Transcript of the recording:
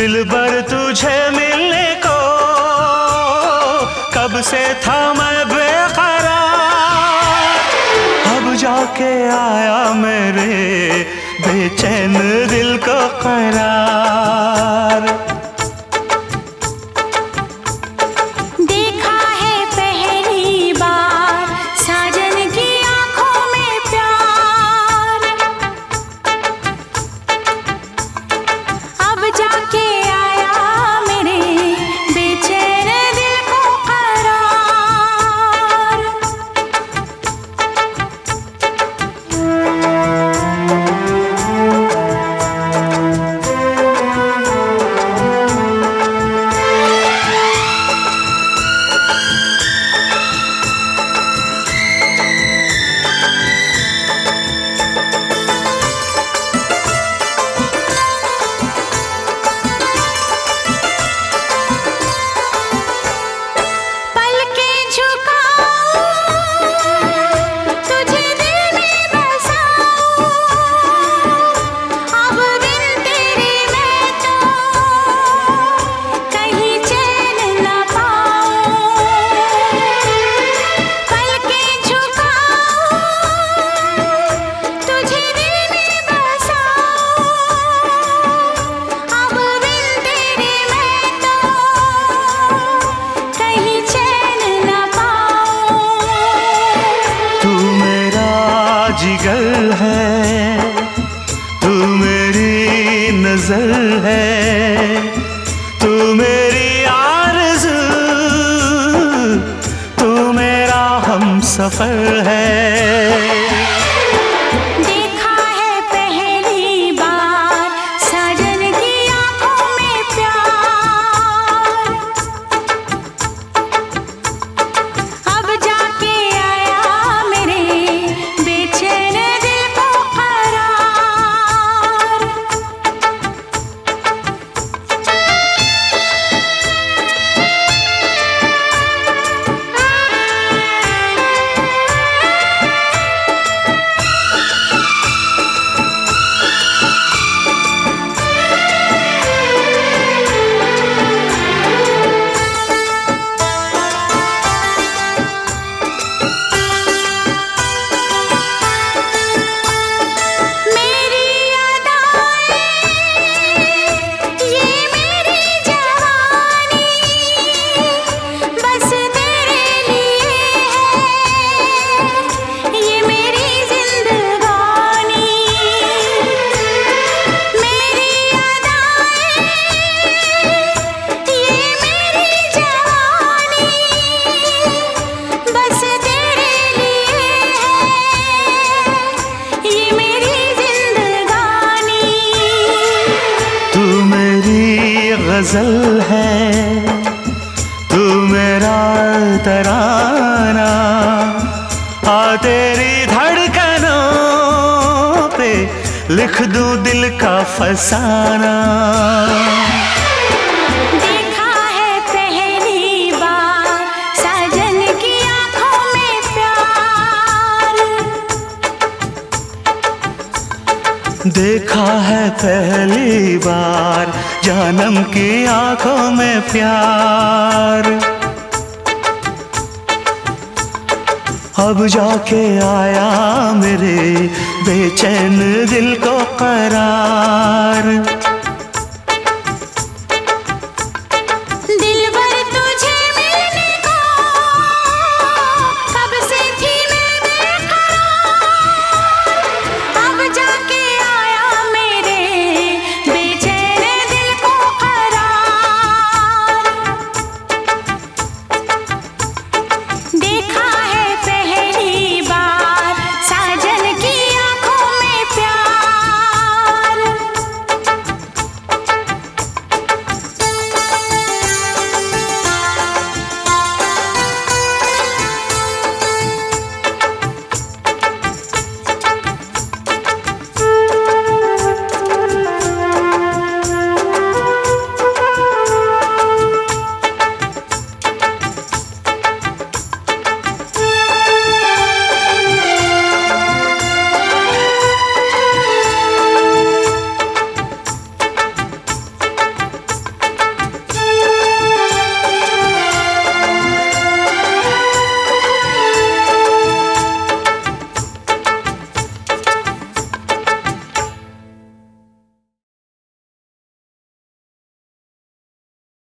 दिल भर तुझे मिलने को। कब से था मैं बेकरार। अब जाके आया मेरे बेचैन दिल को करार जिगर है तू मेरी नज़र है तू मेरी आरज़ू तू मेरा हम सफ़र है। गज़ल है तू मेरा तराना। आ तेरी धड़कनों पे लिख दूँ दिल का फसाना। देखा है पहली बार जानम की आँखों में प्यार। अब जाके आया मेरे बेचैन दिल को करार।